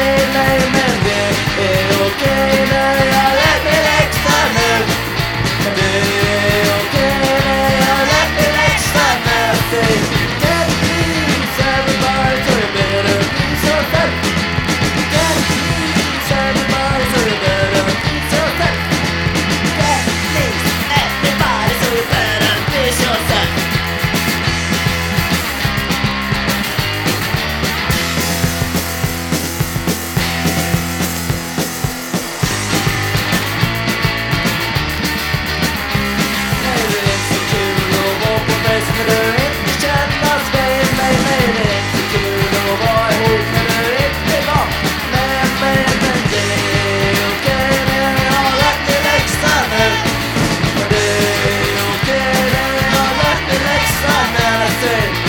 they lay London.